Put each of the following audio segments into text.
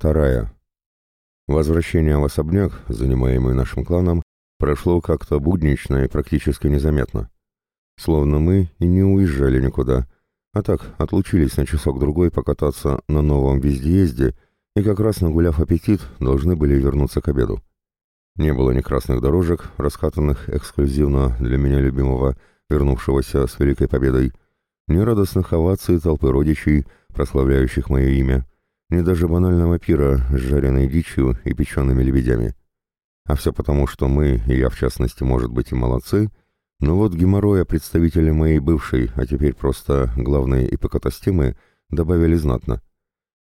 Вторая. Возвращение в особняк, занимаемый нашим кланом, прошло как-то буднично и практически незаметно. Словно мы и не уезжали никуда, а так отлучились на часок-другой покататься на новом вездеезде и как раз нагуляв аппетит, должны были вернуться к обеду. Не было ни красных дорожек, раскатанных эксклюзивно для меня любимого, вернувшегося с Великой Победой, ни радостных оваций толпы родичей, прославляющих мое имя, ни даже банального пира с жареной дичью и печеными лебедями. А все потому, что мы, и я в частности, может быть, и молодцы, но вот геморроя представители моей бывшей, а теперь просто главной ипокатастемы, добавили знатно.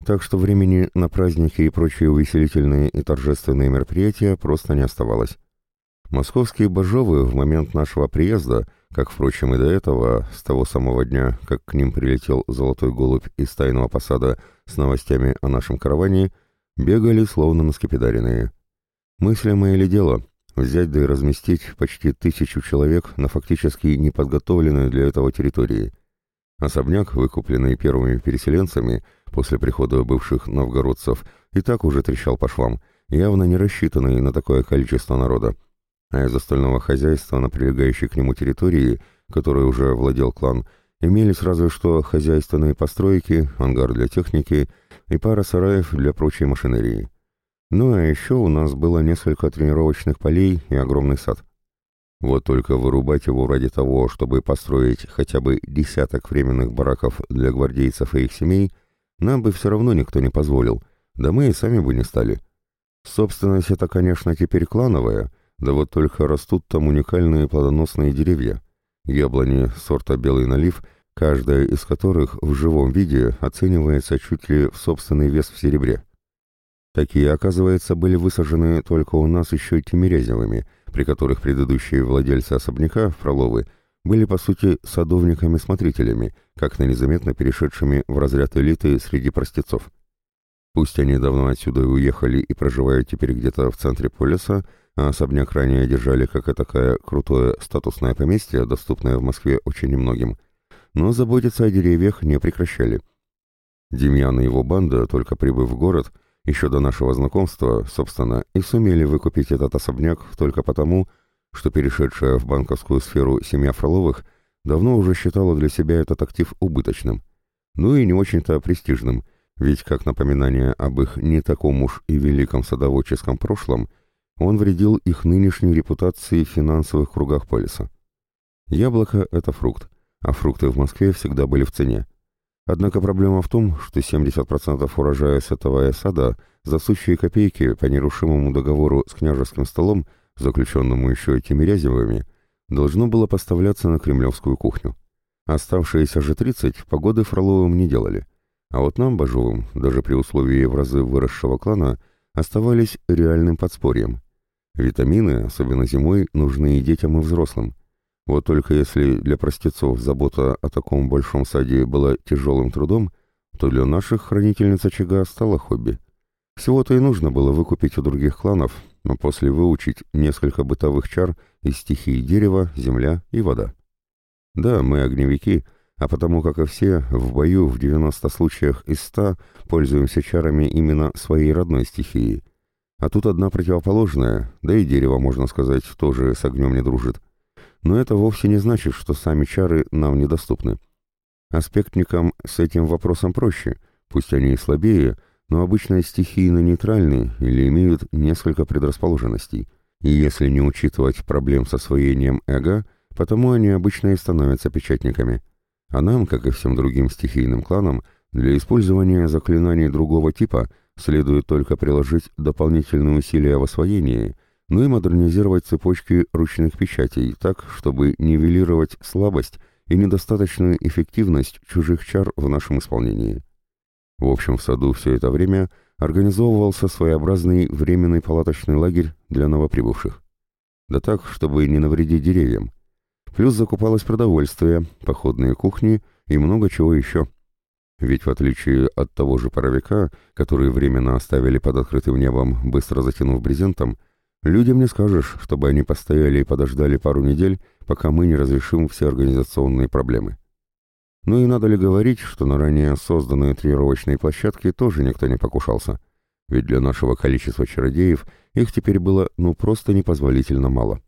Так что времени на праздники и прочие увеселительные и торжественные мероприятия просто не оставалось. Московские божовы в момент нашего приезда, как, впрочем, и до этого, с того самого дня, как к ним прилетел золотой голубь из тайного посада с новостями о нашем караване, бегали словно наскепидаренные. Мыслимое ли дело взять да и разместить почти тысячу человек на фактически неподготовленной для этого территории? Особняк, выкупленный первыми переселенцами после прихода бывших новгородцев, и так уже трещал по швам, явно не рассчитанный на такое количество народа. А из остального хозяйства на прилегающей к нему территории, которой уже владел клан, имелись разве что хозяйственные постройки, ангар для техники и пара сараев для прочей машинерии. Ну а еще у нас было несколько тренировочных полей и огромный сад. Вот только вырубать его ради того, чтобы построить хотя бы десяток временных бараков для гвардейцев и их семей, нам бы все равно никто не позволил, да мы и сами бы не стали. Собственность это, конечно, теперь клановая, да вот только растут там уникальные плодоносные деревья. Яблони сорта белый налив, каждая из которых в живом виде оценивается чуть ли в собственный вес в серебре. Такие, оказывается, были высажены только у нас еще Тимирязевыми, при которых предыдущие владельцы особняка, Фроловы, были, по сути, садовниками-смотрителями, как-то незаметно перешедшими в разряд элиты среди простецов. Пусть они давно отсюда уехали и проживают теперь где-то в центре полиса, а особняк ранее держали как и такое крутое статусное поместье, доступное в Москве очень немногим, но заботиться о деревьях не прекращали. Демьян и его банда, только прибыв в город, еще до нашего знакомства, собственно, и сумели выкупить этот особняк только потому, что перешедшая в банковскую сферу семья Фроловых давно уже считала для себя этот актив убыточным. Ну и не очень-то престижным, ведь как напоминание об их не таком уж и великом садоводческом прошлом, он вредил их нынешней репутации в финансовых кругах полиса. Яблоко — это фрукт, а фрукты в Москве всегда были в цене. Однако проблема в том, что 70% урожая с этого сада за сущие копейки по нерушимому договору с княжеским столом, заключенному еще Тимирязевыми, должно было поставляться на кремлевскую кухню. Оставшиеся же 30 погоды Фроловым не делали. А вот нам, Бажовым, даже при условии в разы выросшего клана, оставались реальным подспорьем. Витамины, особенно зимой, нужны и детям, и взрослым. Вот только если для простецов забота о таком большом саде была тяжелым трудом, то для наших хранительниц очага стало хобби. Всего-то и нужно было выкупить у других кланов, но после выучить несколько бытовых чар из стихии дерева, земля и вода. Да, мы огневики, а потому, как и все, в бою в 90 случаях из 100 пользуемся чарами именно своей родной стихии. А тут одна противоположная, да и дерево, можно сказать, тоже с огнем не дружит. Но это вовсе не значит, что сами чары нам недоступны. Аспектникам с этим вопросом проще, пусть они и слабее, но обычно стихийно-нейтральны или имеют несколько предрасположенностей. И если не учитывать проблем с освоением эго, потому они обычно и становятся печатниками. А нам, как и всем другим стихийным кланам, для использования заклинаний другого типа следует только приложить дополнительные усилия в освоении – ну и модернизировать цепочки ручных печатей так, чтобы нивелировать слабость и недостаточную эффективность чужих чар в нашем исполнении. В общем, в саду все это время организовывался своеобразный временный палаточный лагерь для новоприбывших. Да так, чтобы не навредить деревьям. Плюс закупалось продовольствие, походные кухни и много чего еще. Ведь в отличие от того же паровика, который временно оставили под открытым небом, быстро затянув брезентом, Людям не скажешь, чтобы они постояли и подождали пару недель, пока мы не разрешим все организационные проблемы. Ну и надо ли говорить, что на ранее созданные тренировочные площадки тоже никто не покушался. ведь для нашего количества чародеев их теперь было ну просто непозволительно мало.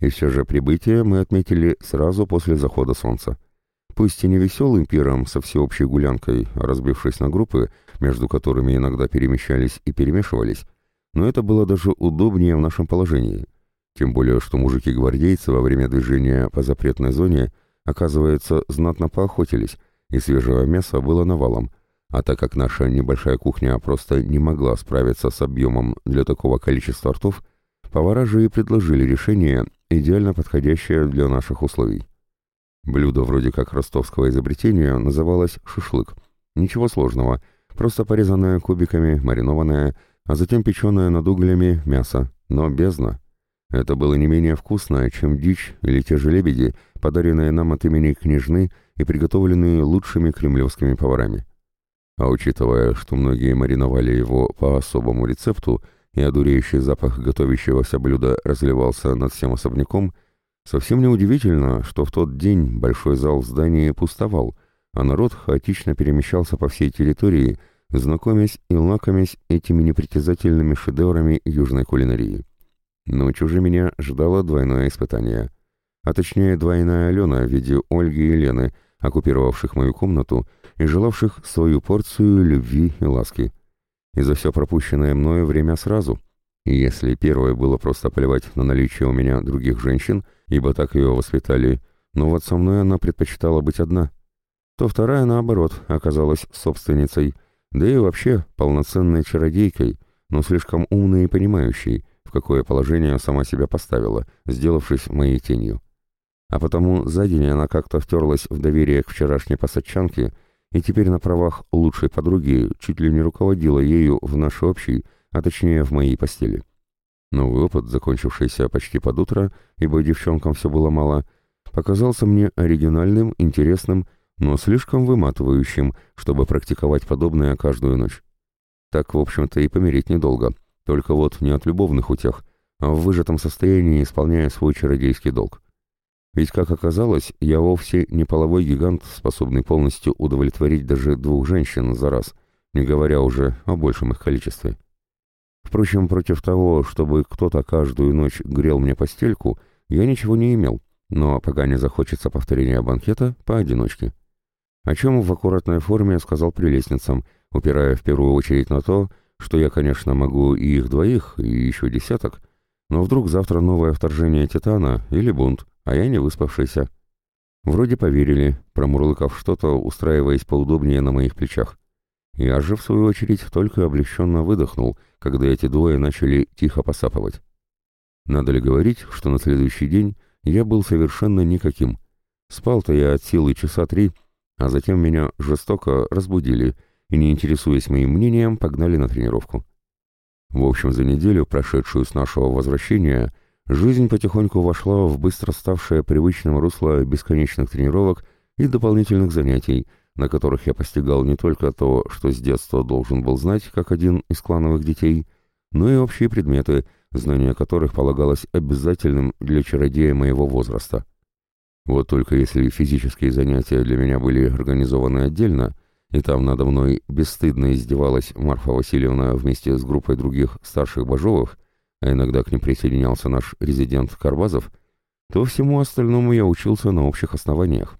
И все же прибытие мы отметили сразу после захода солнца. Пусть и не веселым пиром со всеобщей гулянкой, разбившись на группы, между которыми иногда перемещались и перемешивались, но это было даже удобнее в нашем положении. Тем более, что мужики-гвардейцы во время движения по запретной зоне, оказывается, знатно поохотились, и свежего мяса было навалом, а так как наша небольшая кухня просто не могла справиться с объемом для такого количества ртов, повара же и предложили решение, идеально подходящее для наших условий. Блюдо вроде как ростовского изобретения называлось «шашлык». Ничего сложного, просто порезанное кубиками, маринованное, а затем печеное над углями мясо, но бездна. Это было не менее вкусно, чем дичь или те же лебеди, подаренные нам от имени княжны и приготовленные лучшими кремлевскими поварами. А учитывая, что многие мариновали его по особому рецепту, и одуреющий запах готовящегося блюда разливался над всем особняком, совсем неудивительно, что в тот день большой зал в здании пустовал, а народ хаотично перемещался по всей территории, знакомясь и лакомясь этими непритязательными шедеврами южной кулинарии. Ночью же меня ждало двойное испытание. А точнее, двойная Алена в виде Ольги и Лены, оккупировавших мою комнату и желавших свою порцию любви и ласки. И за все пропущенное мною время сразу. И если первое было просто плевать на наличие у меня других женщин, ибо так ее воспитали, но вот со мной она предпочитала быть одна, то вторая, наоборот, оказалась собственницей, да и вообще полноценной чародейкой, но слишком умной и понимающей, в какое положение сама себя поставила, сделавшись моей тенью. А потому за день она как-то втерлась в доверие к вчерашней посадчанке и теперь на правах лучшей подруги чуть ли не руководила ею в нашей общей, а точнее в моей постели. Новый опыт, закончившийся почти под утро, ибо девчонкам все было мало, показался мне оригинальным, интересным, но слишком выматывающим, чтобы практиковать подобное каждую ночь. Так, в общем-то, и помереть недолго — только вот не от любовных утех, а в выжатом состоянии исполняя свой чародейский долг. Ведь, как оказалось, я вовсе не половой гигант, способный полностью удовлетворить даже двух женщин за раз, не говоря уже о большем их количестве. Впрочем, против того, чтобы кто-то каждую ночь грел мне постельку, я ничего не имел, но пока не захочется повторения банкета, поодиночке. О чем в аккуратной форме сказал прелестницам, упирая в первую очередь на то, что я, конечно, могу и их двоих, и еще десяток, но вдруг завтра новое вторжение Титана или бунт, а я не выспавшийся. Вроде поверили, промурлыкав что-то, устраиваясь поудобнее на моих плечах. Я же, в свою очередь, только облегченно выдохнул, когда эти двое начали тихо посапывать. Надо ли говорить, что на следующий день я был совершенно никаким. Спал-то я от силы часа три, а затем меня жестоко разбудили — и, не интересуясь моим мнением, погнали на тренировку. В общем, за неделю, прошедшую с нашего возвращения, жизнь потихоньку вошла в быстро ставшее привычным русло бесконечных тренировок и дополнительных занятий, на которых я постигал не только то, что с детства должен был знать, как один из клановых детей, но и общие предметы, знание которых полагалось обязательным для чародея моего возраста. Вот только если физические занятия для меня были организованы отдельно – и там надо мной бесстыдно издевалась Марфа Васильевна вместе с группой других старших Бажовых, а иногда к ним присоединялся наш резидент Карбазов, то всему остальному я учился на общих основаниях.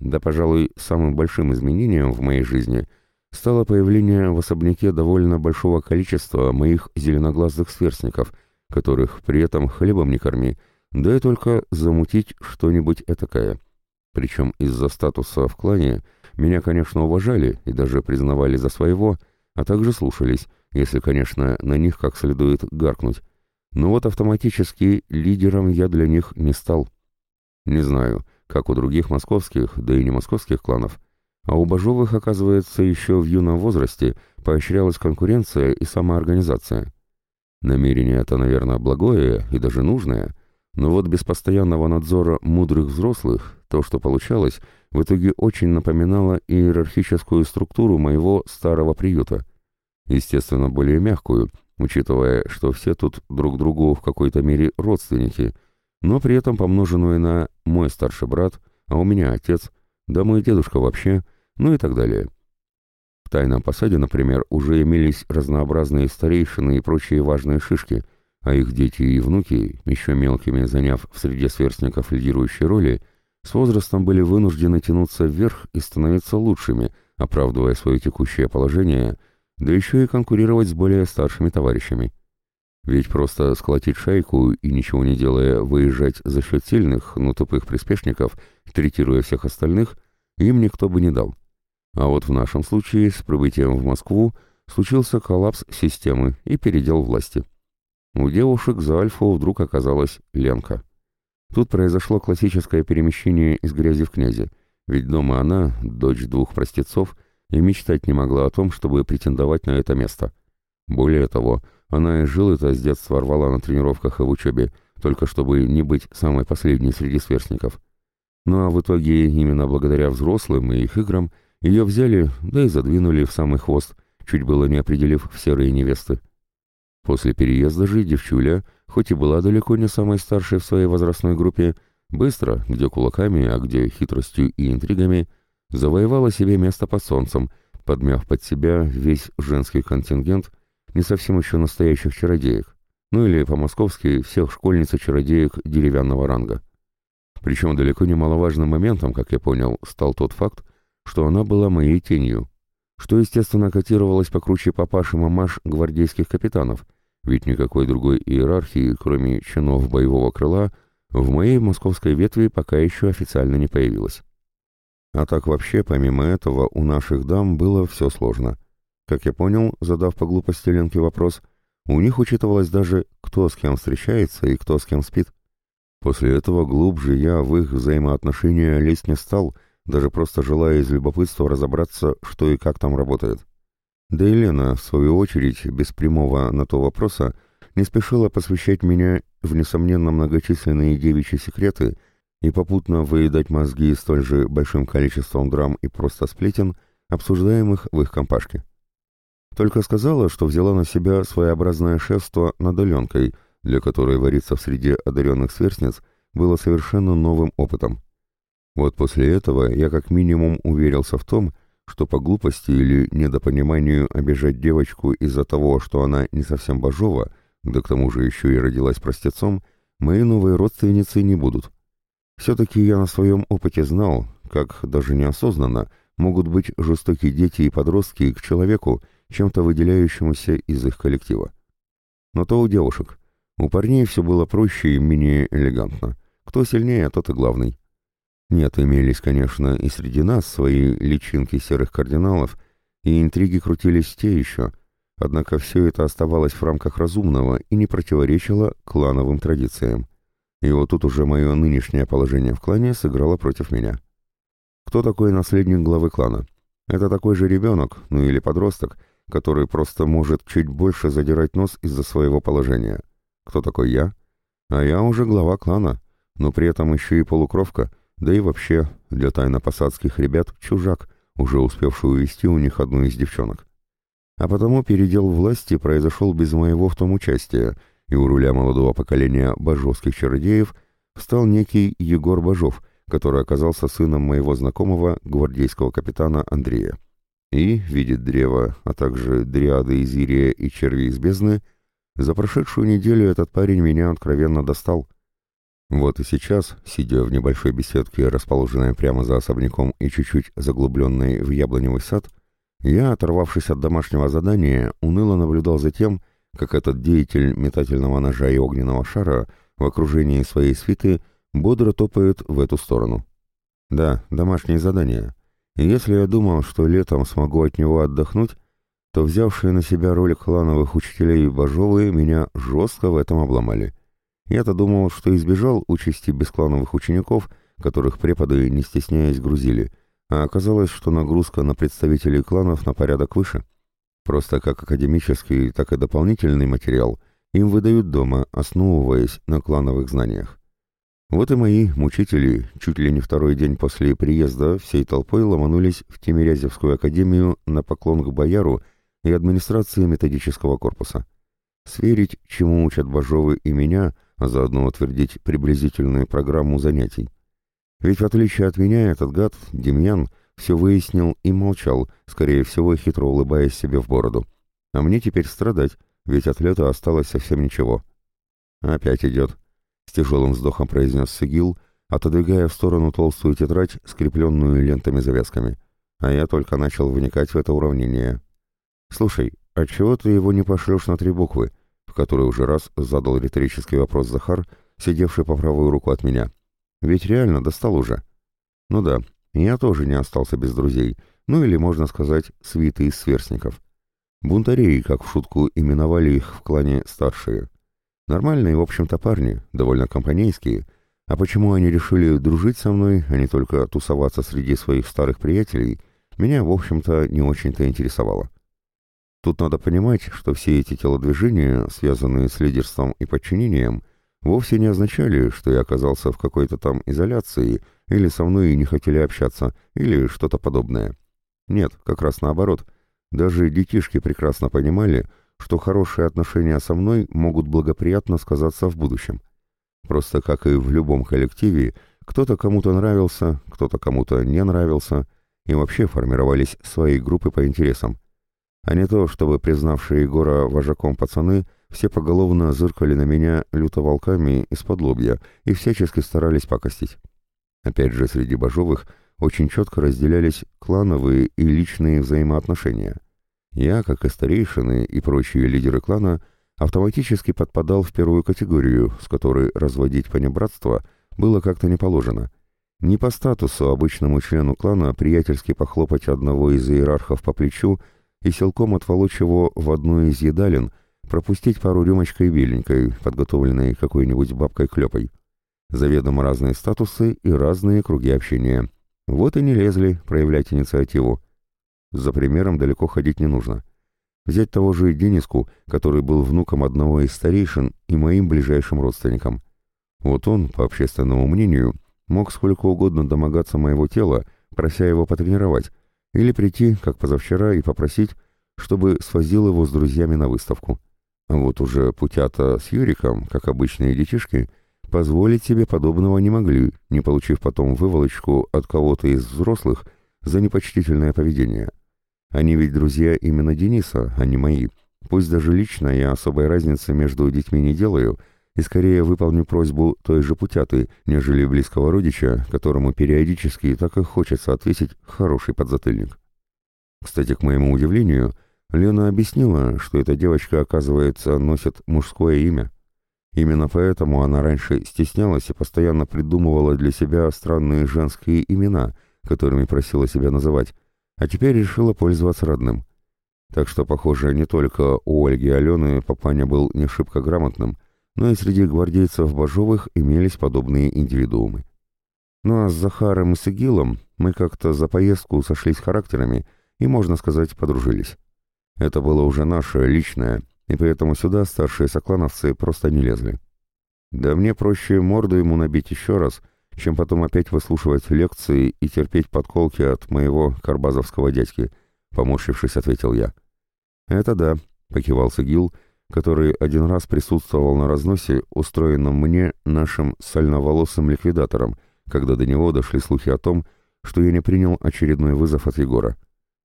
Да, пожалуй, самым большим изменением в моей жизни стало появление в особняке довольно большого количества моих зеленоглазых сверстников, которых при этом хлебом не корми, да и только замутить что-нибудь этакое. Причем из-за статуса в клане – меня, конечно, уважали и даже признавали за своего, а также слушались, если, конечно, на них как следует гаркнуть. Но вот автоматически лидером я для них не стал. Не знаю, как у других московских, да и не московских кланов, а у Бажовых, оказывается, еще в юном возрасте поощрялась конкуренция и самоорганизация. Намерение это, наверное, благое и даже нужное, но вот без постоянного надзора мудрых взрослых то, что получалось, в итоге очень напоминало иерархическую структуру моего старого приюта. Естественно, более мягкую, учитывая, что все тут друг другу в какой-то мере родственники, но при этом помноженную на «мой старший брат», а у меня отец, да мой дедушка вообще, ну и так далее. В тайном посаде, например, уже имелись разнообразные старейшины и прочие важные шишки, а их дети и внуки, еще мелкими заняв в среде сверстников лидирующие роли, с возрастом были вынуждены тянуться вверх и становиться лучшими, оправдывая свое текущее положение, да еще и конкурировать с более старшими товарищами. Ведь просто сколотить шайку и ничего не делая выезжать за счет сильных, но тупых приспешников, третируя всех остальных, им никто бы не дал. А вот в нашем случае с прибытием в Москву случился коллапс системы и передел власти. У девушек за Альфу вдруг оказалась Ленка. Тут произошло классическое перемещение из грязи в князи, ведь дома она, дочь двух простецов, и мечтать не могла о том, чтобы претендовать на это место. Более того, она и жил-то с детства рвала на тренировках и в учебе, только чтобы не быть самой последней среди сверстников. Ну а в итоге, именно благодаря взрослым и их играм, ее взяли, да и задвинули в самый хвост, чуть было не определив в серые невесты. После переезда же девчуля, хоть и была далеко не самой старшей в своей возрастной группе, быстро, где кулаками, а где хитростью и интригами, завоевала себе место под солнцем, подмяв под себя весь женский контингент не совсем еще настоящих чародеек, ну или по-московски всех школьниц и чародеек деревянного ранга. Причем далеко немаловажным моментом, как я понял, стал тот факт, что она была моей тенью, что, естественно, котировалось покруче папаш и мамаш гвардейских капитанов, ведь никакой другой иерархии, кроме чинов боевого крыла, в моей московской ветви пока еще официально не появилось. А так вообще, помимо этого, у наших дам было все сложно. Как я понял, задав по глупости Ленке вопрос, у них учитывалось даже, кто с кем встречается и кто с кем спит. После этого глубже я в их взаимоотношения лезть не стал, даже просто желая из любопытства разобраться, что и как там работает. Да и Лена, в свою очередь, без прямого на то вопроса, не спешила посвящать меня в несомненно многочисленные девичьи секреты и попутно выедать мозги столь же большим количеством драм и просто сплетен, обсуждаемых в их компашке. Только сказала, что взяла на себя своеобразное шефство над Аленкой, для которой вариться в среде одаренных сверстниц было совершенно новым опытом. Вот после этого я как минимум уверился в том, что по глупости или недопониманию обижать девочку из-за того, что она не совсем божова, да к тому же еще и родилась простецом, мои новые родственницы не будут. Все-таки я на своем опыте знал, как даже неосознанно могут быть жестокие дети и подростки к человеку, чем-то выделяющемуся из их коллектива. Но то у девушек. У парней все было проще и менее элегантно. Кто сильнее, тот и главный. Нет, имелись, конечно, и среди нас свои личинки серых кардиналов, и интриги крутились те еще, однако все это оставалось в рамках разумного и не противоречило клановым традициям. И вот тут уже мое нынешнее положение в клане сыграло против меня. Кто такой наследник главы клана? Это такой же ребенок, ну или подросток, который просто может чуть больше задирать нос из-за своего положения. Кто такой я? А я уже глава клана, но при этом еще и полукровка, да и вообще для тайно-посадских ребят чужак, уже успевший увести у них одну из девчонок. А потому передел власти произошел без моего в том участия, и у руля молодого поколения божовских чародеев встал некий Егор Бажов, который оказался сыном моего знакомого гвардейского капитана Андрея и, видит древо, а также дриады Изирия и черви из бездны, за прошедшую неделю этот парень меня откровенно достал. Вот и сейчас, сидя в небольшой беседке, расположенной прямо за особняком и чуть-чуть заглубленной в яблоневый сад, я, оторвавшись от домашнего задания, уныло наблюдал за тем, как этот деятель метательного ножа и огненного шара в окружении своей свиты бодро топает в эту сторону. Да, домашнее задание. Если я думал, что летом смогу от него отдохнуть, то взявшие на себя роль клановых учителей Бажовы меня жестко в этом обломали. Я-то думал, что избежал участи бесклановых учеников, которых преподы, не стесняясь, грузили, а оказалось, что нагрузка на представителей кланов на порядок выше. Просто как академический, так и дополнительный материал им выдают дома, основываясь на клановых знаниях. Вот и мои мучители чуть ли не второй день после приезда всей толпой ломанулись в Тимирязевскую академию на поклон к бояру и администрации методического корпуса. Сверить, чему учат Бажовы и меня, а заодно утвердить приблизительную программу занятий. Ведь в отличие от меня этот гад, Демьян, все выяснил и молчал, скорее всего, хитро улыбаясь себе в бороду. А мне теперь страдать, ведь от лета осталось совсем ничего. «Опять идет», — с тяжелым вздохом произнес Сигил, отодвигая в сторону толстую тетрадь, скрепленную лентами-завязками. А я только начал вникать в это уравнение. «Слушай, а чего ты его не пошлешь на три буквы?» в который уже раз задал риторический вопрос Захар, сидевший по правую руку от меня. «Ведь реально достал уже». «Ну да, я тоже не остался без друзей, ну или, можно сказать, свиты из сверстников. Бунтарей, как в шутку именовали их в клане старшие. Нормальные, в общем-то, парни, довольно компанейские. А почему они решили дружить со мной, а не только тусоваться среди своих старых приятелей, меня, в общем-то, не очень-то интересовало. Тут надо понимать, что все эти телодвижения, связанные с лидерством и подчинением, вовсе не означали, что я оказался в какой-то там изоляции, или со мной не хотели общаться, или что-то подобное. Нет, как раз наоборот. Даже детишки прекрасно понимали, что хорошие отношения со мной могут благоприятно сказаться в будущем. Просто как и в любом коллективе, кто-то кому-то нравился, кто-то кому-то не нравился, и вообще формировались свои группы по интересам а не то, чтобы признавшие Егора вожаком пацаны все поголовно зыркали на меня лютоволками из-под лобья и всячески старались покостить. Опять же, среди Бажовых очень четко разделялись клановые и личные взаимоотношения. Я, как и старейшины и прочие лидеры клана, автоматически подпадал в первую категорию, с которой разводить понебратство было как-то не положено. Не по статусу обычному члену клана приятельски похлопать одного из иерархов по плечу – и силком отволочь его в одну из едалин, пропустить пару рюмочкой беленькой, подготовленной какой-нибудь бабкой-клепой. Заведомо разные статусы и разные круги общения. Вот и не лезли проявлять инициативу. За примером далеко ходить не нужно. Взять того же Дениску, который был внуком одного из старейшин и моим ближайшим родственником. Вот он, по общественному мнению, мог сколько угодно домогаться моего тела, прося его потренировать, или прийти, как позавчера, и попросить, чтобы свозил его с друзьями на выставку. Вот уже путята с Юриком, как обычные детишки, позволить себе подобного не могли, не получив потом выволочку от кого-то из взрослых за непочтительное поведение. Они ведь друзья именно Дениса, а не мои. Пусть даже лично я особой разницы между детьми не делаю — и скорее выполню просьбу той же путяты, нежели близкого родича, которому периодически так и хочется ответить хороший подзатыльник. Кстати, к моему удивлению, Лена объяснила, что эта девочка, оказывается, носит мужское имя. Именно поэтому она раньше стеснялась и постоянно придумывала для себя странные женские имена, которыми просила себя называть, а теперь решила пользоваться родным. Так что, похоже, не только у Ольги и Алены папаня был не шибко грамотным, но и среди гвардейцев Бажовых имелись подобные индивидуумы. Ну а с Захаром и Сигилом мы как-то за поездку сошлись характерами и, можно сказать, подружились. Это было уже наше, личное, и поэтому сюда старшие соклановцы просто не лезли. Да мне проще морду ему набить еще раз, чем потом опять выслушивать лекции и терпеть подколки от моего карбазовского дядьки, поморщившись, ответил я. «Это да», — покивал Сигил, — который один раз присутствовал на разносе, устроенном мне нашим сальноволосым ликвидатором, когда до него дошли слухи о том, что я не принял очередной вызов от Егора.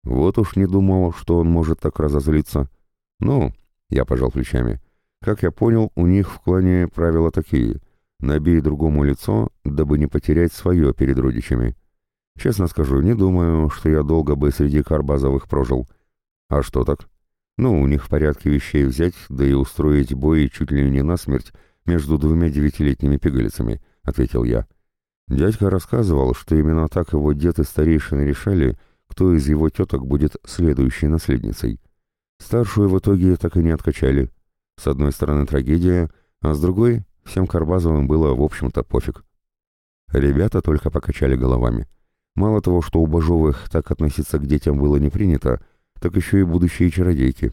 Вот уж не думал, что он может так разозлиться. Ну, я пожал плечами. Как я понял, у них в клане правила такие. Набей другому лицо, дабы не потерять свое перед родичами. Честно скажу, не думаю, что я долго бы среди карбазовых прожил. А что так? Ну, у них в порядке вещей взять, да и устроить бой чуть ли не насмерть между двумя девятилетними пигалицами, — ответил я. Дядька рассказывал, что именно так его дед и старейшины решали, кто из его теток будет следующей наследницей. Старшую в итоге так и не откачали. С одной стороны трагедия, а с другой всем Карбазовым было, в общем-то, пофиг. Ребята только покачали головами. Мало того, что у Бажовых так относиться к детям было не принято, так еще и будущие чародейки.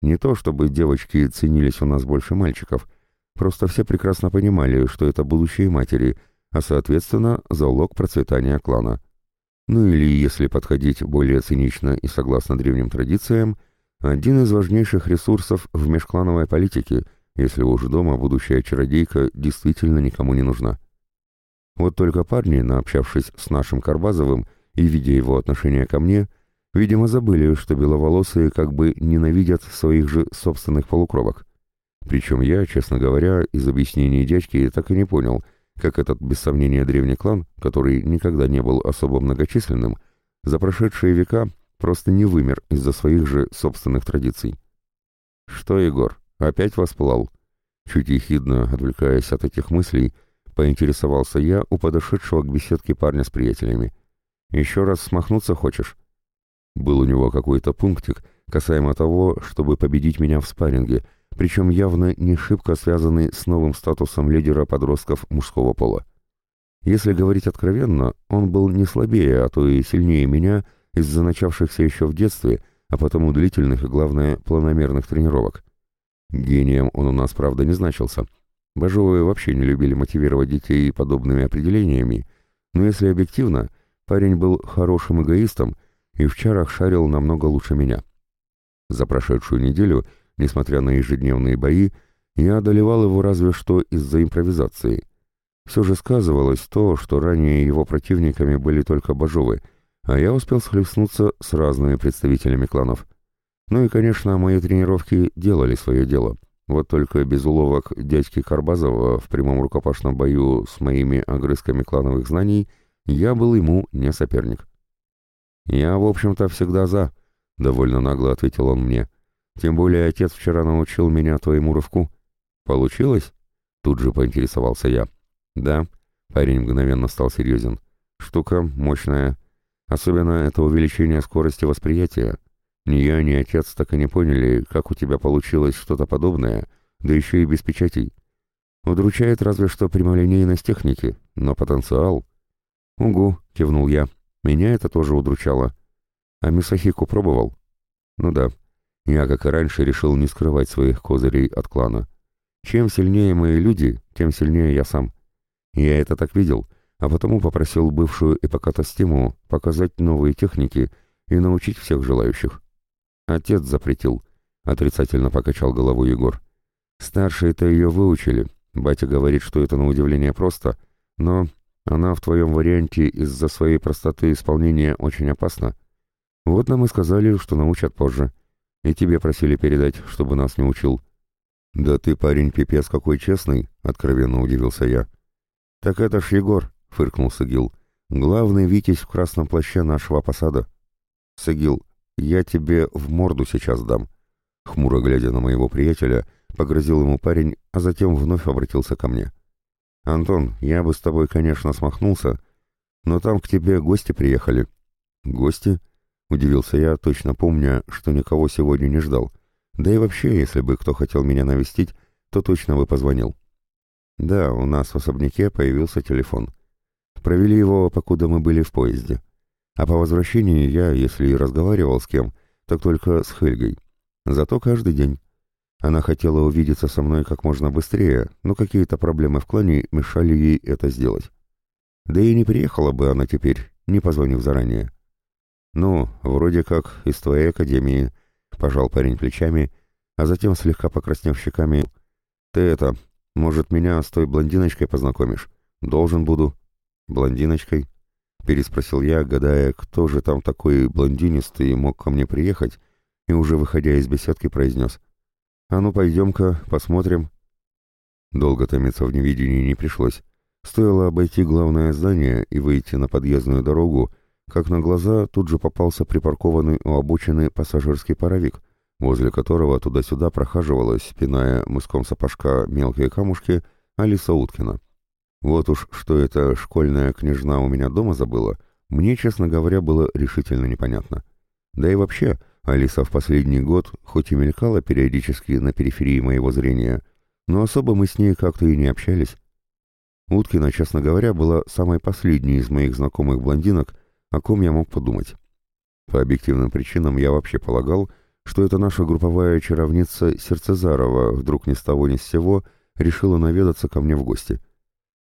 Не то, чтобы девочки ценились у нас больше мальчиков, просто все прекрасно понимали, что это будущие матери, а соответственно залог процветания клана. Ну или, если подходить более цинично и согласно древним традициям, один из важнейших ресурсов в межклановой политике, если уж дома будущая чародейка действительно никому не нужна. Вот только парни, наобщавшись с нашим Карбазовым, и, видя его отношение ко мне, видимо, забыли, что беловолосые как бы ненавидят своих же собственных полукровок. Причем я, честно говоря, из объяснений дядьки так и не понял, как этот, без сомнения, древний клан, который никогда не был особо многочисленным, за прошедшие века просто не вымер из-за своих же собственных традиций. «Что, Егор, опять воспылал?» Чуть ехидно, отвлекаясь от этих мыслей, поинтересовался я у подошедшего к беседке парня с приятелями. «Еще раз смахнуться хочешь?» Был у него какой-то пунктик, касаемо того, чтобы победить меня в спарринге, причем явно не шибко связанный с новым статусом лидера подростков мужского пола. Если говорить откровенно, он был не слабее, а то и сильнее меня из-за начавшихся еще в детстве, а потому длительных и, главное, планомерных тренировок. Гением он у нас, правда, не значился. Бажовые вообще не любили мотивировать детей подобными определениями, но если объективно, парень был хорошим эгоистом и в чарах шарил намного лучше меня. За прошедшую неделю, несмотря на ежедневные бои, я одолевал его разве что из-за импровизации. Все же сказывалось то, что ранее его противниками были только Бажовы, а я успел схлестнуться с разными представителями кланов. Ну и, конечно, мои тренировки делали свое дело. Вот только без уловок дядьки Карбазова в прямом рукопашном бою с моими огрызками клановых знаний я был ему не соперник. «Я, в общем-то, всегда за», — довольно нагло ответил он мне. «Тем более отец вчера научил меня твоему рывку». «Получилось?» — тут же поинтересовался я. «Да», — парень мгновенно стал серьезен. «Штука мощная. Особенно это увеличение скорости восприятия. Ни я, ни отец так и не поняли, как у тебя получилось что-то подобное, да еще и без печатей. Удручает разве что прямолинейность техники, но потенциал... «Угу», — кивнул я. «Меня это тоже удручало. А Мисахику пробовал?» «Ну да. Я, как и раньше, решил не скрывать своих козырей от клана. Чем сильнее мои люди, тем сильнее я сам. Я это так видел, а потому попросил бывшую эпокатастиму показать новые техники и научить всех желающих. Отец запретил, отрицательно покачал головой Егор. Старшие-то ее выучили. Батя говорит, что это на удивление просто, но она в твоем варианте из-за своей простоты исполнения очень опасна. Вот нам и сказали, что научат позже. И тебе просили передать, чтобы нас не учил. «Да ты, парень, пипец какой честный!» — откровенно удивился я. «Так это ж Егор!» — фыркнул Сагил. «Главный Витязь в красном плаще нашего посада». «Сагил, я тебе в морду сейчас дам». Хмуро глядя на моего приятеля, погрозил ему парень, а затем вновь обратился ко мне. «Антон, я бы с тобой, конечно, смахнулся, но там к тебе гости приехали». «Гости?» — удивился я, точно помня, что никого сегодня не ждал. «Да и вообще, если бы кто хотел меня навестить, то точно бы позвонил». Да, у нас в особняке появился телефон. Провели его, покуда мы были в поезде. А по возвращении я, если и разговаривал с кем, так только с Хельгой. Зато каждый день. Она хотела увидеться со мной как можно быстрее, но какие-то проблемы в клане мешали ей это сделать. Да и не приехала бы она теперь, не позвонив заранее. «Ну, вроде как из твоей академии», — пожал парень плечами, а затем, слегка покраснев щеками, «ты это, может, меня с той блондиночкой познакомишь? Должен буду». «Блондиночкой?» — переспросил я, гадая, кто же там такой блондинистый мог ко мне приехать, и уже выходя из беседки произнес. «А ну, пойдем-ка, посмотрим». Долго томиться в невидении не пришлось. Стоило обойти главное здание и выйти на подъездную дорогу, как на глаза тут же попался припаркованный у обочины пассажирский паровик — возле которого туда-сюда прохаживалась, спиная мыском сапожка мелкие камушки, Алиса Уткина. Вот уж что эта школьная княжна у меня дома забыла, мне, честно говоря, было решительно непонятно. Да и вообще, Алиса в последний год хоть и мелькала периодически на периферии моего зрения, но особо мы с ней как-то и не общались. Уткина, честно говоря, была самой последней из моих знакомых блондинок, о ком я мог подумать. По объективным причинам я вообще полагал, что это наша групповая чаровница Сердцезарова вдруг ни с того ни с сего решила наведаться ко мне в гости.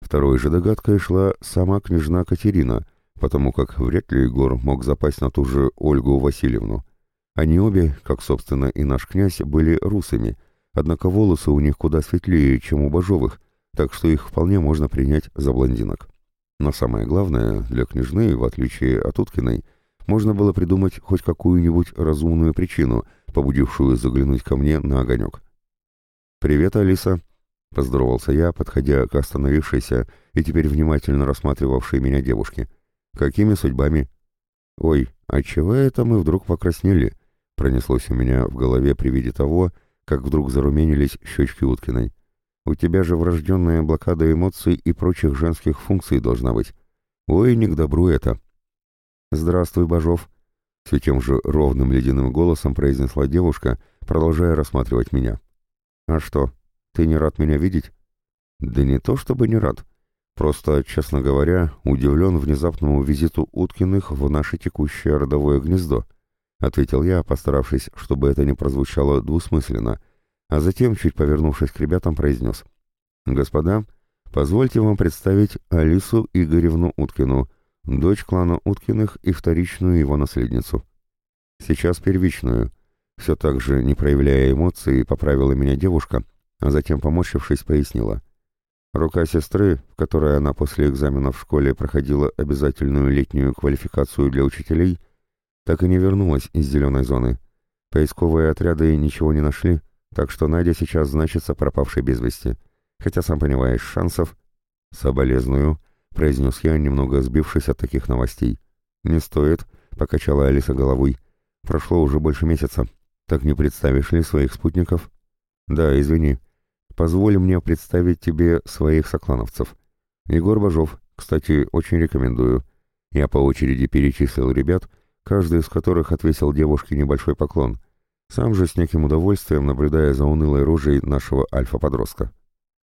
Второй же догадкой шла сама княжна Катерина, потому как вряд ли Егор мог запасть на ту же Ольгу Васильевну. Они обе, как, собственно, и наш князь, были русами, однако волосы у них куда светлее, чем у Бажовых, так что их вполне можно принять за блондинок. Но самое главное, для княжны, в отличие от Уткиной, можно было придумать хоть какую-нибудь разумную причину, побудившую заглянуть ко мне на огонек. «Привет, Алиса!» — поздоровался я, подходя к остановившейся и теперь внимательно рассматривавшей меня девушке. «Какими судьбами?» «Ой, а чего это мы вдруг покраснели?» — пронеслось у меня в голове при виде того, как вдруг зарумянились щечки Уткиной. «У тебя же врожденная блокада эмоций и прочих женских функций должна быть. Ой, не к добру это!» «Здравствуй, Бажов!» — все тем же ровным ледяным голосом произнесла девушка, продолжая рассматривать меня. «А что, ты не рад меня видеть?» «Да не то чтобы не рад. Просто, честно говоря, удивлен внезапному визиту Уткиных в наше текущее родовое гнездо», — ответил я, постаравшись, чтобы это не прозвучало двусмысленно, а затем, чуть повернувшись к ребятам, произнес. «Господа, позвольте вам представить Алису Игоревну Уткину, дочь клана Уткиных и вторичную его наследницу. Сейчас первичную. Все так же, не проявляя эмоций, поправила меня девушка, а затем, поморщившись, пояснила. Рука сестры, в которой она после экзамена в школе проходила обязательную летнюю квалификацию для учителей, так и не вернулась из зеленой зоны. Поисковые отряды ничего не нашли, так что Надя сейчас значится пропавшей без вести. Хотя, сам понимаешь, шансов... Соболезную, произнес я, немного сбившись от таких новостей. «Не стоит», — покачала Алиса головой. «Прошло уже больше месяца. Так не представишь ли своих спутников?» «Да, извини. Позволь мне представить тебе своих соклановцев. Егор Бажов, кстати, очень рекомендую. Я по очереди перечислил ребят, каждый из которых отвесил девушке небольшой поклон, сам же с неким удовольствием наблюдая за унылой рожей нашего альфа-подростка.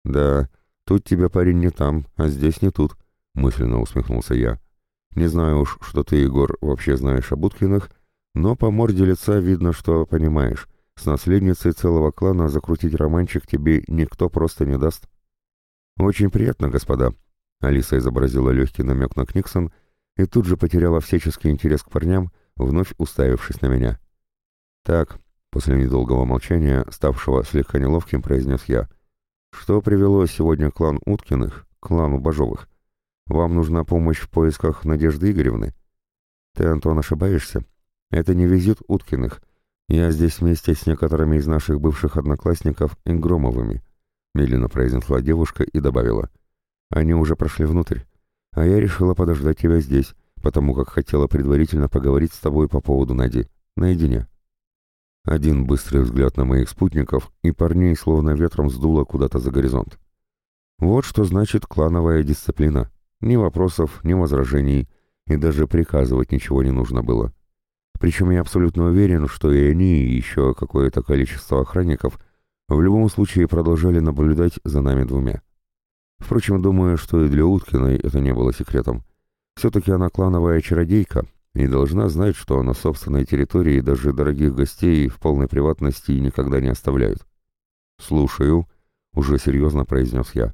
«Да, тут тебя, парень, не там, а здесь не тут», мысленно усмехнулся я. Не знаю уж, что ты, Егор, вообще знаешь об Уткиных, но по морде лица видно, что понимаешь. С наследницей целого клана закрутить романчик тебе никто просто не даст. Очень приятно, господа. Алиса изобразила легкий намек на Книксон и тут же потеряла всяческий интерес к парням, вновь уставившись на меня. Так, после недолгого молчания, ставшего слегка неловким, произнес я. Что привело сегодня клан Уткиных к клану Бажовых? Вам нужна помощь в поисках Надежды Игоревны? Ты, Антон, ошибаешься. Это не визит Уткиных. Я здесь вместе с некоторыми из наших бывших одноклассников и Громовыми, медленно произнесла девушка и добавила. Они уже прошли внутрь, а я решила подождать тебя здесь, потому как хотела предварительно поговорить с тобой по поводу Нади, наедине. Один быстрый взгляд на моих спутников, и парней словно ветром сдуло куда-то за горизонт. Вот что значит клановая дисциплина. Ни вопросов, ни возражений, и даже приказывать ничего не нужно было. Причем я абсолютно уверен, что и они, и еще какое-то количество охранников в любом случае продолжали наблюдать за нами двумя. Впрочем, думаю, что и для Уткиной это не было секретом. Все-таки она клановая чародейка и должна знать, что на собственной территории даже дорогих гостей в полной приватности никогда не оставляют. «Слушаю», — уже серьезно произнес я.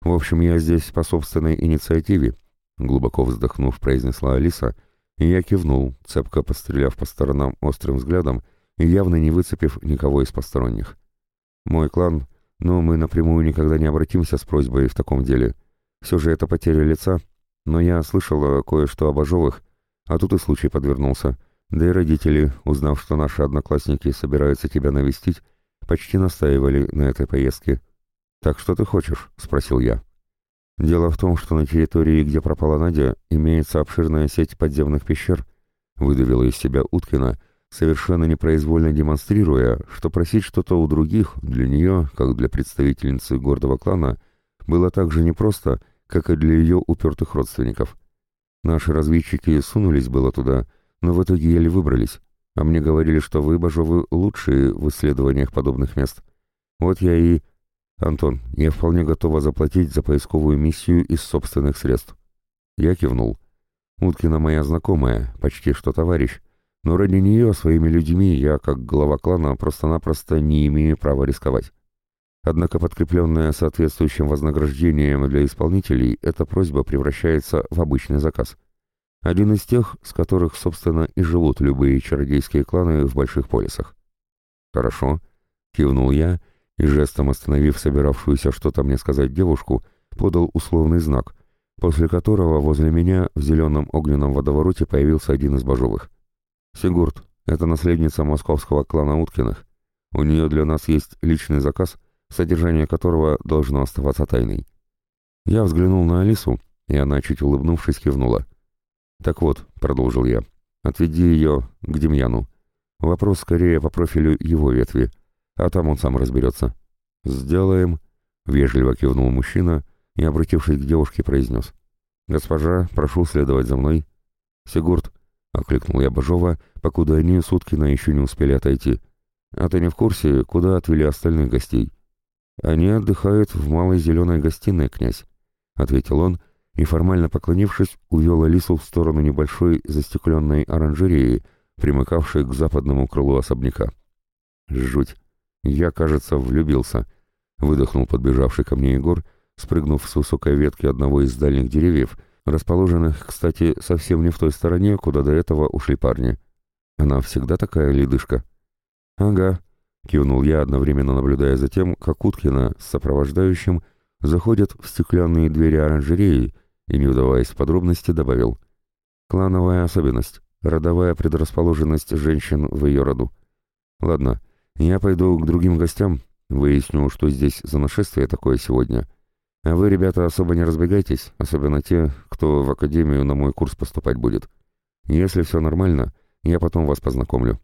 «В общем, я здесь по собственной инициативе», — глубоко вздохнув, произнесла Алиса, и я кивнул, цепко постреляв по сторонам острым взглядом и явно не выцепив никого из посторонних. «Мой клан, но мы напрямую никогда не обратимся с просьбой в таком деле. Все же это потеря лица, но я слышала кое-что об ожовых, а тут и случай подвернулся. Да и родители, узнав, что наши одноклассники собираются тебя навестить, почти настаивали на этой поездке». «Так что ты хочешь?» — спросил я. «Дело в том, что на территории, где пропала Надя, имеется обширная сеть подземных пещер», — выдавила из себя Уткина, совершенно непроизвольно демонстрируя, что просить что-то у других для нее, как для представительницы гордого клана, было так же непросто, как и для ее упертых родственников. Наши разведчики сунулись было туда, но в итоге еле выбрались, а мне говорили, что вы, Бажовы, лучшие в исследованиях подобных мест. Вот я и... «Антон, я вполне готова заплатить за поисковую миссию из собственных средств». Я кивнул. Уткина моя знакомая, почти что товарищ, но ради нее своими людьми я, как глава клана, просто-напросто не имею права рисковать. Однако подкрепленная соответствующим вознаграждением для исполнителей, эта просьба превращается в обычный заказ. Один из тех, с которых, собственно, и живут любые чародейские кланы в больших полисах. «Хорошо», — кивнул я, и жестом остановив собиравшуюся что-то мне сказать девушку, подал условный знак, после которого возле меня в зеленом огненном водовороте появился один из божовых. «Сигурд, это наследница московского клана Уткиных. У нее для нас есть личный заказ, содержание которого должно оставаться тайной». Я взглянул на Алису, и она, чуть улыбнувшись, кивнула. «Так вот», — продолжил я, — «отведи ее к Демьяну. Вопрос скорее по профилю его ветви, а там он сам разберется». «Сделаем», — вежливо кивнул мужчина и, обратившись к девушке, произнес. «Госпожа, прошу следовать за мной». «Сигурд», — окликнул я Бажова, покуда они с Уткина еще не успели отойти. «А ты не в курсе, куда отвели остальных гостей?» «Они отдыхают в малой зеленой гостиной, князь», — ответил он, и, формально поклонившись, увел Алису в сторону небольшой застекленной оранжереи, примыкавшей к западному крылу особняка. «Жуть! Я, кажется, влюбился», — выдохнул подбежавший ко мне Егор, спрыгнув с высокой ветки одного из дальних деревьев, расположенных, кстати, совсем не в той стороне, куда до этого ушли парни. «Она всегда такая ледышка?» «Ага», — кивнул я, одновременно наблюдая за тем, как Уткина с сопровождающим заходят в стеклянные двери оранжереи и, не удаваясь в подробности, добавил. «Клановая особенность, родовая предрасположенность женщин в ее роду. Ладно, я пойду к другим гостям, выясню, что здесь за нашествие такое сегодня. А вы, ребята, особо не разбегайтесь, особенно те, кто в академию на мой курс поступать будет. Если все нормально, я потом вас познакомлю».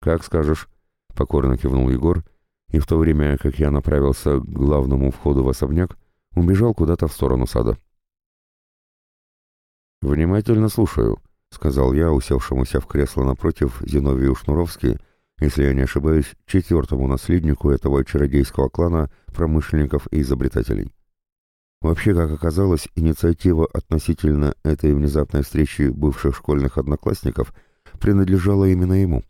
«Как скажешь», — покорно кивнул Егор, и в то время, как я направился к главному входу в особняк, убежал куда-то в сторону сада. «Внимательно слушаю», — сказал я, усевшемуся в кресло напротив Зиновию Шнуровски, если я не ошибаюсь, четвертому наследнику этого чародейского клана промышленников и изобретателей. Вообще, как оказалось, инициатива относительно этой внезапной встречи бывших школьных одноклассников принадлежала именно ему,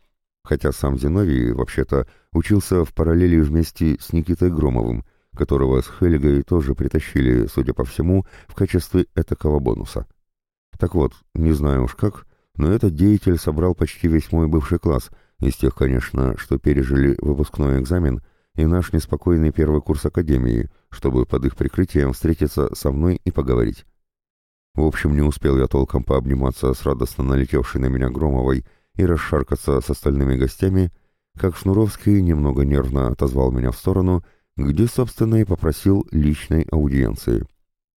хотя сам Зиновий, вообще-то, учился в параллели вместе с Никитой Громовым, которого с Хельгой тоже притащили, судя по всему, в качестве этакого бонуса. Так вот, не знаю уж как, но этот деятель собрал почти весь мой бывший класс, из тех, конечно, что пережили выпускной экзамен и наш неспокойный первый курс академии, чтобы под их прикрытием встретиться со мной и поговорить. В общем, не успел я толком пообниматься с радостно налетевшей на меня Громовой и расшаркаться с остальными гостями, как Шнуровский немного нервно отозвал меня в сторону, где, собственно, и попросил личной аудиенции.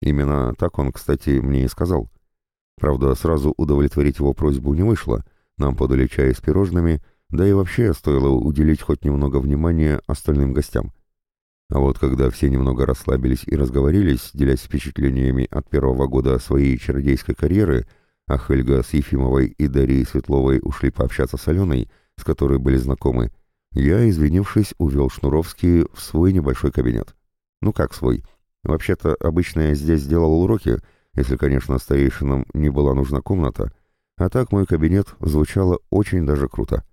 Именно так он, кстати, мне и сказал. Правда, сразу удовлетворить его просьбу не вышло, нам подали чай с пирожными, да и вообще стоило уделить хоть немного внимания остальным гостям. А вот когда все немного расслабились и разговорились, делясь впечатлениями от первого года своей чародейской карьеры, а Хельга с Ефимовой и Дарьей Светловой ушли пообщаться с Аленой, с которой были знакомы, я, извинившись, увел Шнуровский в свой небольшой кабинет. Ну как свой? Вообще-то, обычно я здесь делал уроки, если, конечно, старейшинам не была нужна комната, а так мой кабинет звучало очень даже круто.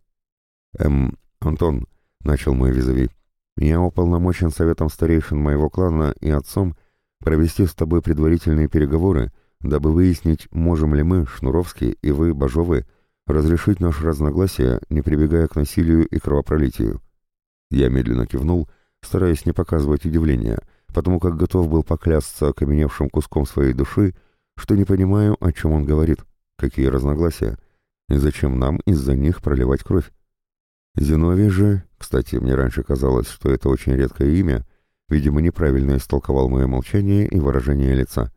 «Эм, Антон», — начал мой визави, — «я уполномочен советом старейшин моего клана и отцом провести с тобой предварительные переговоры, дабы выяснить, можем ли мы, Шнуровский и вы, Бажовы, разрешить наше разногласие, не прибегая к насилию и кровопролитию». Я медленно кивнул, стараясь не показывать удивления, потому как готов был поклясться окаменевшим куском своей души, что не понимаю, о чем он говорит, какие разногласия, и зачем нам из-за них проливать кровь. Зиновий же, кстати, мне раньше казалось, что это очень редкое имя, видимо, неправильно истолковал мое молчание и выражение лица.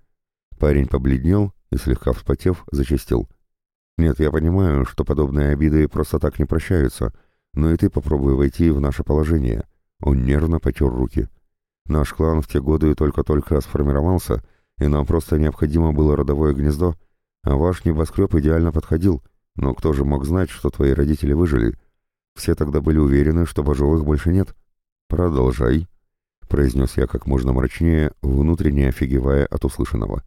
Парень побледнел и, слегка вспотев, зачастил. «Нет, я понимаю, что подобные обиды просто так не прощаются, но и ты попробуй войти в наше положение». Он нервно потер руки. «Наш клан в те годы только-только сформировался, и нам просто необходимо было родовое гнездо, а ваш небоскреб идеально подходил, но кто же мог знать, что твои родители выжили?» Все тогда были уверены, что Бажовых больше нет. «Продолжай», — произнес я как можно мрачнее, внутренне офигевая от услышанного.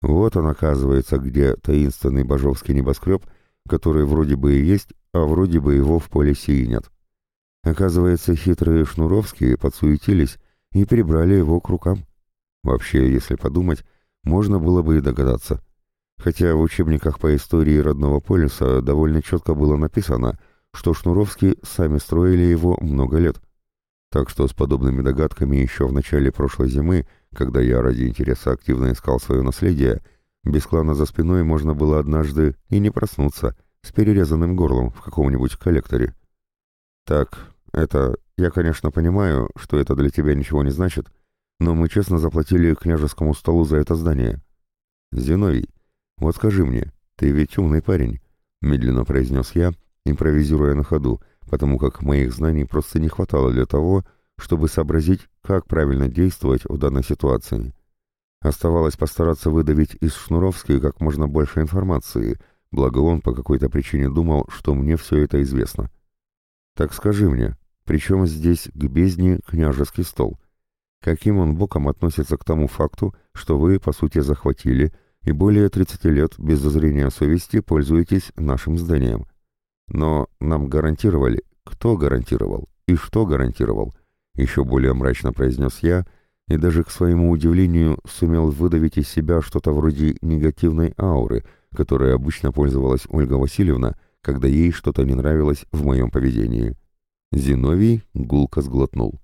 Вот он, оказывается, где таинственный бажовский небоскреб, который вроде бы и есть, а вроде бы его в поле сии нет. Оказывается, хитрые шнуровские подсуетились и прибрали его к рукам. Вообще, если подумать, можно было бы и догадаться. Хотя в учебниках по истории родного полюса довольно четко было написано, что Шнуровские сами строили его много лет. Так что с подобными догадками еще в начале прошлой зимы когда я ради интереса активно искал свое наследие, без клана за спиной можно было однажды и не проснуться с перерезанным горлом в каком-нибудь коллекторе. Так, это... Я, конечно, понимаю, что это для тебя ничего не значит, но мы честно заплатили княжескому столу за это здание. Зиновий, вот скажи мне, ты ведь умный парень, медленно произнес я, импровизируя на ходу, потому как моих знаний просто не хватало для того, чтобы сообразить, как правильно действовать в данной ситуации. Оставалось постараться выдавить из Шнуровски как можно больше информации, благо он по какой-то причине думал, что мне все это известно. «Так скажи мне, при чем здесь к бездне княжеский стол? Каким он боком относится к тому факту, что вы, по сути, захватили и более 30 лет без зазрения совести пользуетесь нашим зданием? Но нам гарантировали, кто гарантировал и что гарантировал, еще более мрачно произнес я, и даже к своему удивлению сумел выдавить из себя что-то вроде негативной ауры, которой обычно пользовалась Ольга Васильевна, когда ей что-то не нравилось в моем поведении. Зиновий гулко сглотнул.